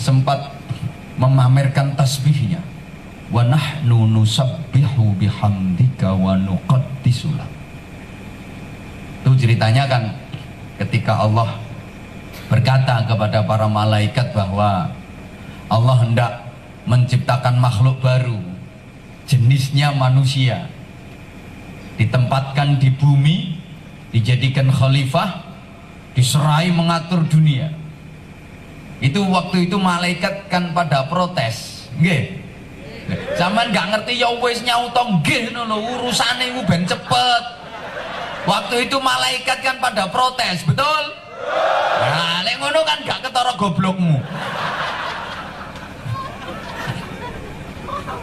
sempat memamerkan tasbihnya. Wa nahnu nusabbihu bihamdika wa nuqaddisu itu ceritanya kan ketika Allah berkata kepada para malaikat bahwa Allah hendak menciptakan makhluk baru jenisnya manusia ditempatkan di bumi dijadikan khalifah diserai mengatur dunia itu waktu itu malaikat kan pada protes. Nggih. Zaman nggak ngerti ya wis nyauto nggih ngono urusane iku ben cepet. Waktu itu malaikat kan pada protes betul? Nah lek kan gak ketara goblokmu.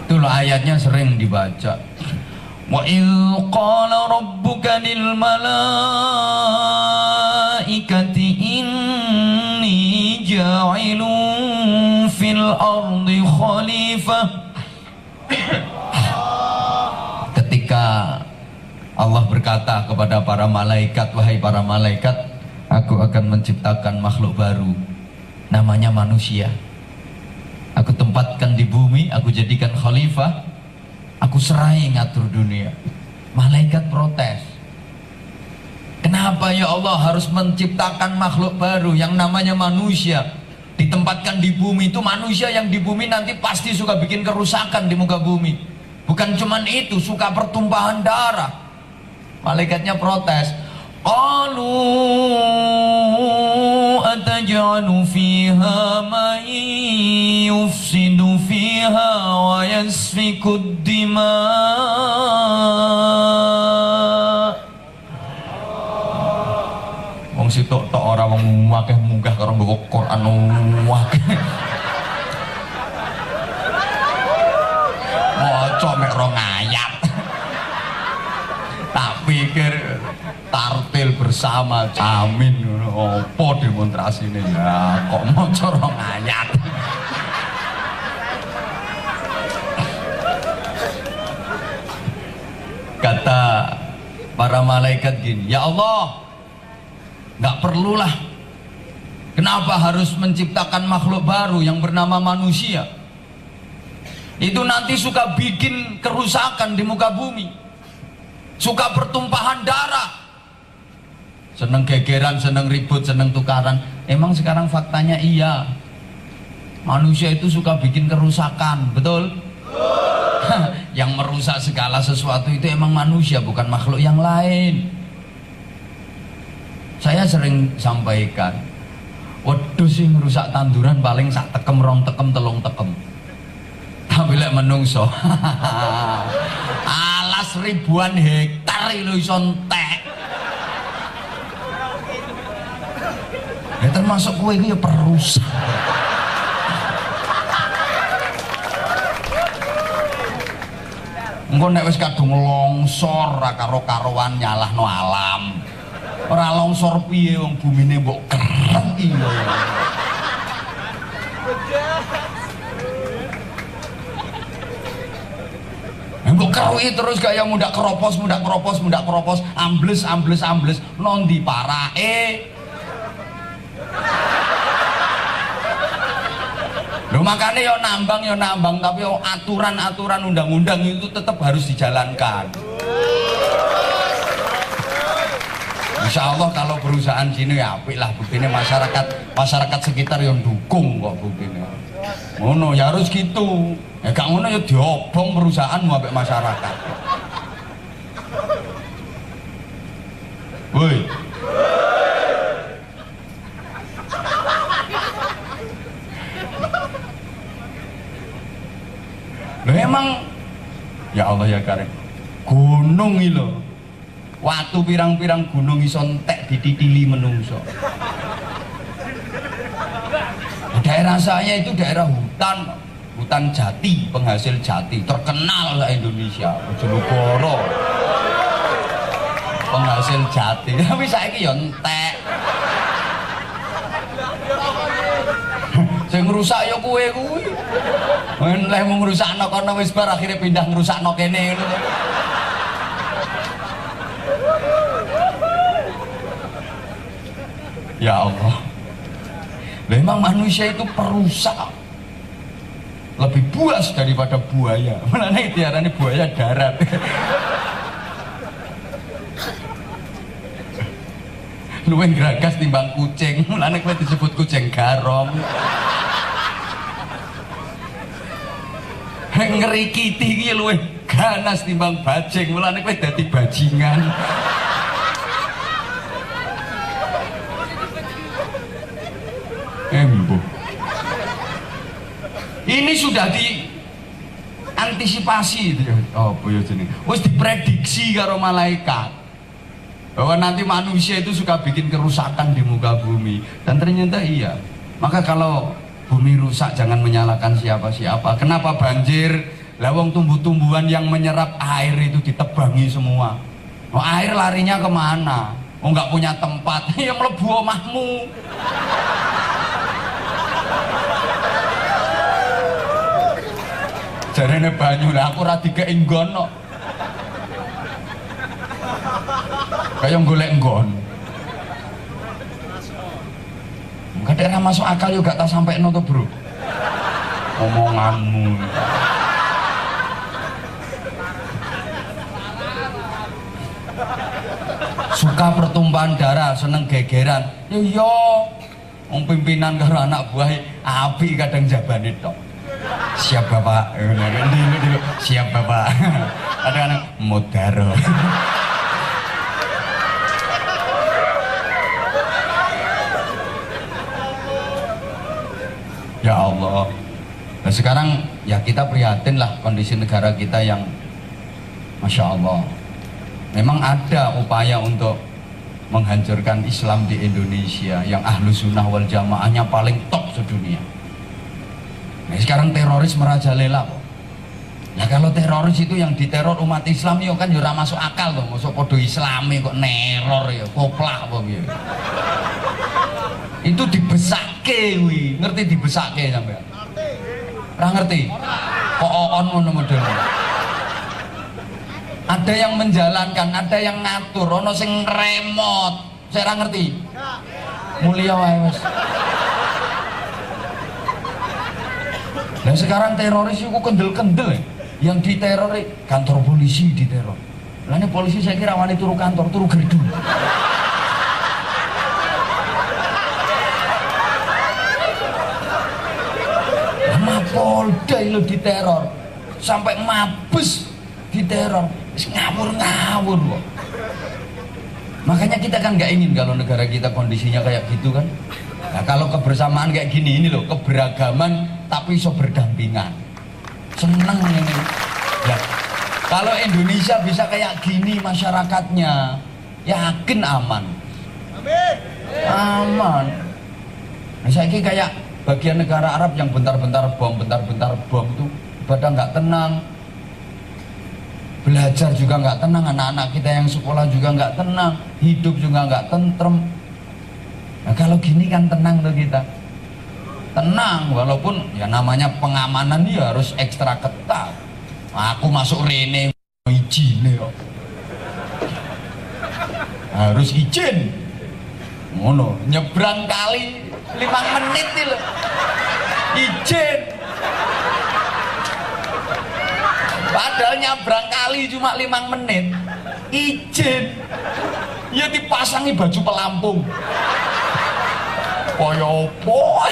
Itu loh ayatnya sering dibaca. Wa il qala rabbuka lil malaikati ardi khalifah ketika Allah berkata kepada para malaikat wahai para malaikat aku akan menciptakan makhluk baru namanya manusia Aku tempatkan di bumi, aku jadikan khalifah, aku serai ngatur dunia. Malaikat protes. Kenapa ya Allah harus menciptakan makhluk baru yang namanya manusia? ditempatkan di bumi itu manusia yang di bumi nanti pasti suka bikin kerusakan di muka bumi. Bukan cuman itu suka pertumpahan darah. Malaikatnya protes. Qalu ataj'alu fiha man yufsidu fiha wa yasfiku dima. Sitok tok ora wong akeh munggah karo nggo Quran. Akeh. Maca mek rong ayat. Tak pikir tartil bersama. Jamin apa demonstrasine? Ya kok maca rong ayat? Kata para malaikat gini ya Allah nggak perlulah. Kenapa harus menciptakan makhluk baru yang bernama manusia? Itu nanti suka bikin kerusakan di muka bumi. Suka pertumpahan darah. Seneng gegeran, seneng ribut, seneng tukaran. Emang sekarang faktanya iya. Manusia itu suka bikin kerusakan, betul? yang merusak segala sesuatu itu emang manusia bukan makhluk yang lain saya sering sampaikan waduh sih merusak tanduran paling sak tekem rong tekem telung tekem. Tapi lek menungso alas ribuan hektar itu iso ya termasuk kue itu ya perusak engko nek wis kadung longsor ra karo-karoan nyalahno alam ora longsor piye wong bumine mbok kereki lho Mbok keruhi terus gaya muda keropos, muda keropos, muda keropos, ambles, ambles, ambles, nondi parae. Loh makanya yo nambang yo nambang tapi yo aturan-aturan undang-undang itu tetap harus dijalankan. Insya Allah kalau perusahaan sini ya apik lah buktinya masyarakat masyarakat sekitar yang dukung kok buktinya. Ngono ya harus gitu. Ya gak ngono ya diobong perusahaan mau masyarakat. Woi. Loh emang ya Allah ya Karim. Gunung lho. Watu pirang-pirang gunung iso entek dititili menungso. Daerah saya itu daerah hutan, hutan jati, penghasil jati, terkenal lah Indonesia, Bojonegoro. Penghasil jati, tapi saya ya entek. Sing ngrusak ya kowe kuwi. Leh mung ngrusakno kono wis bar akhire pindah ngrusakno kene ngono. Ya Allah. Memang manusia itu perusak lebih buas daripada buaya. Mana nih tiarani buaya darat. Luwih geragas timbang kucing. Mulane kowe disebut kucing garong. Ngerikiti iki luwih ganas timbang bajing. Mulane kowe dadi bajingan. Embo. Ini sudah di antisipasi itu ya. Oh, ya jenenge. Wis diprediksi karo malaikat bahwa nanti manusia itu suka bikin kerusakan di muka bumi dan ternyata iya. Maka kalau bumi rusak jangan menyalahkan siapa-siapa. Kenapa banjir? Lawang tumbuh-tumbuhan yang menyerap air itu ditebangi semua. Oh, air larinya ke mana? Oh nggak punya tempat, ya melebu omahmu. Jarene banyu lah aku ora dikeki nggon kok. Kaya golek nggon. Kadek masuk akal yo gak tak sampai no bro. Omonganmu. Suka pertumpahan darah seneng gegeran. Iya wong pimpinan karo anak buah api kadang jabane tok. Siap bapak. Siap bapak. Ada anak mudaro ya Allah. Nah sekarang ya kita prihatin lah kondisi negara kita yang Masya Allah. Memang ada upaya untuk menghancurkan Islam di Indonesia yang ahlu sunnah wal jamaahnya paling top sedunia Nah, sekarang teroris merajalela kok. Nah kalau teroris itu yang diteror umat Islam ya kan jurah masuk akal tuh, masuk podo Islami kok neror ya, koplah apa ya. Itu dibesake wi, ngerti dibesake sampai? Ora ngerti? Kok on ngono modelnya. Ada yang menjalankan, ada yang ngatur, ono sing remote. Saya ngerti. Mulia wae wis. Dan sekarang teroris itu kendel-kendel ya. Yang diteror kantor polisi diteror. Lainnya polisi saya kira wani turu kantor, turu gerdu. Nama Polda itu diteror. Sampai mabes diteror. Ngawur-ngawur loh. Makanya kita kan nggak ingin kalau negara kita kondisinya kayak gitu kan. Nah kalau kebersamaan kayak gini ini loh, keberagaman tapi iso berdampingan. Seneng ini. Ya. Kalau Indonesia bisa kayak gini masyarakatnya, yakin aman. Amin. Aman. Nah, saya kayak bagian negara Arab yang bentar-bentar bom, bentar-bentar bom itu pada nggak tenang, belajar juga nggak tenang, anak-anak kita yang sekolah juga nggak tenang, hidup juga nggak tentrem, Nah kalau gini kan tenang tuh kita. Tenang walaupun ya namanya pengamanan dia harus ekstra ketat. Aku masuk Rene izin ya. Harus izin. Ngono, nyebrang kali lima menit nih. Izin. Padahal nyebrang kali cuma lima menit. Izin. Ya dipasangi baju pelampung. Kaya apa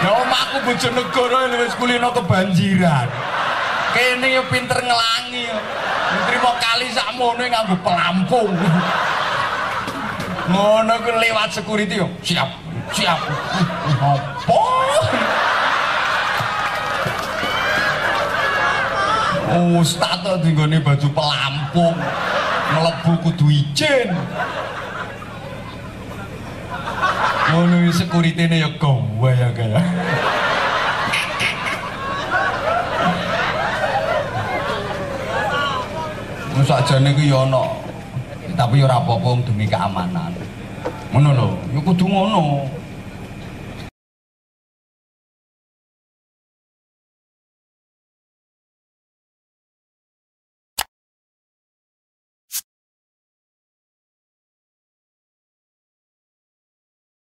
ya omahku bojonegoro wis kulino kebanjiran. Kene ya pinter ngelangi terima kali sakmono nganggo pelampung. Ngono ku lewat security yo. Siap siap. Apa Ustaz tuh tinggalnya baju pelampung melebu kudu izin ngono sekuritene ya kowe ya kaya sakjane ku ya ana tapi ya ora apa-apa demi keamanan. Ngono lho ya kudu ngono